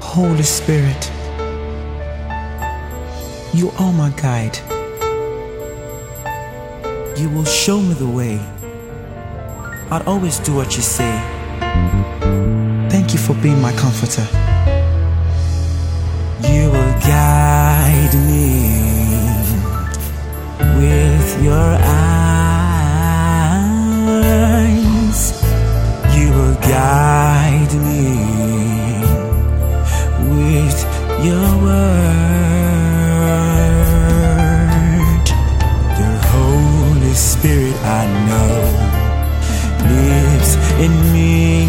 Holy Spirit, you are my guide. You will show me the way. I'll always do what you say. Thank you for being my comforter. your eyes, you will guide me with your word. The Holy Spirit I know lives in me.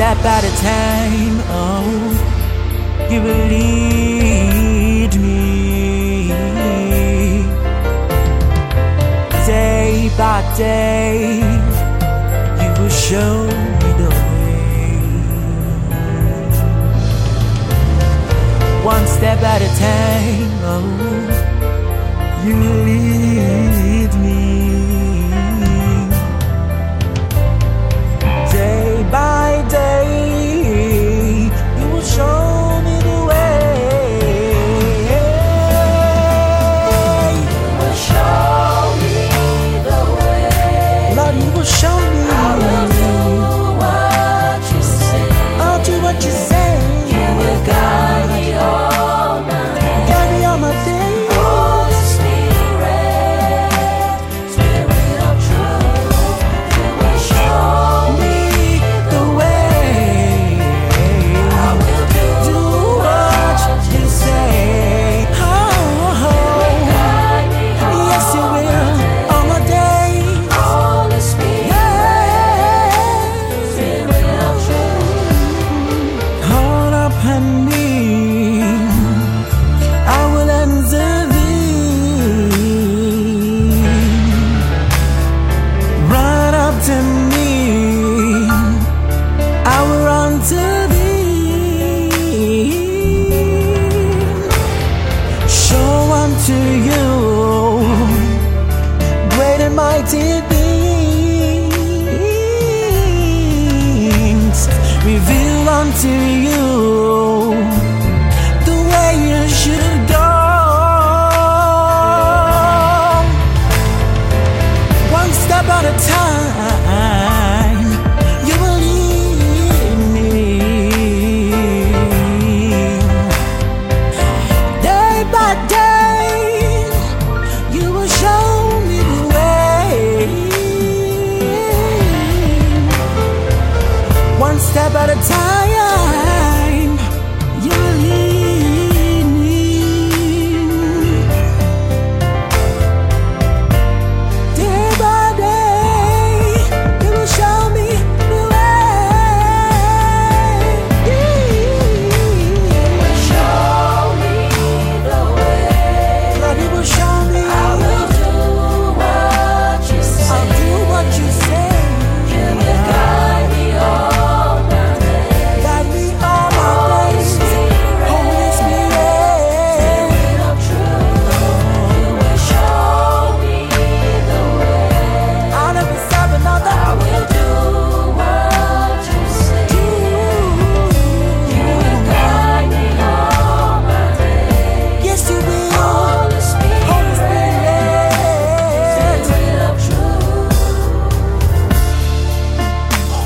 that by the time oh you will lead me. Day by day you will show me the way. One step at a time oh you lead me. by day.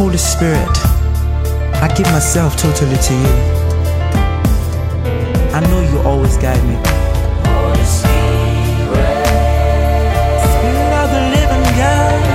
Holy Spirit, I give myself totally to you. I know you always guide me. Holy Spirit, Spirit of the living God.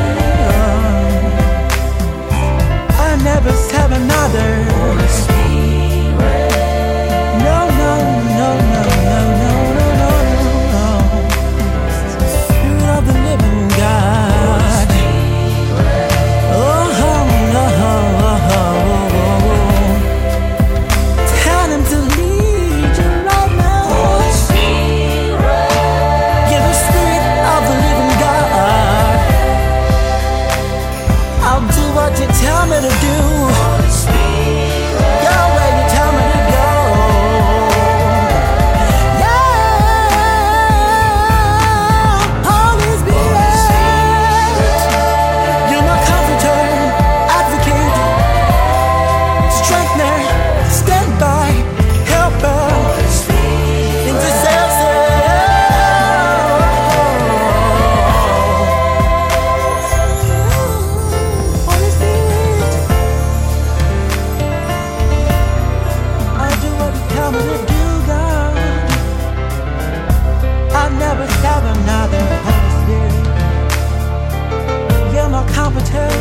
I return.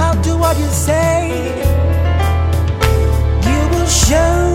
I'll do what you say. You will show.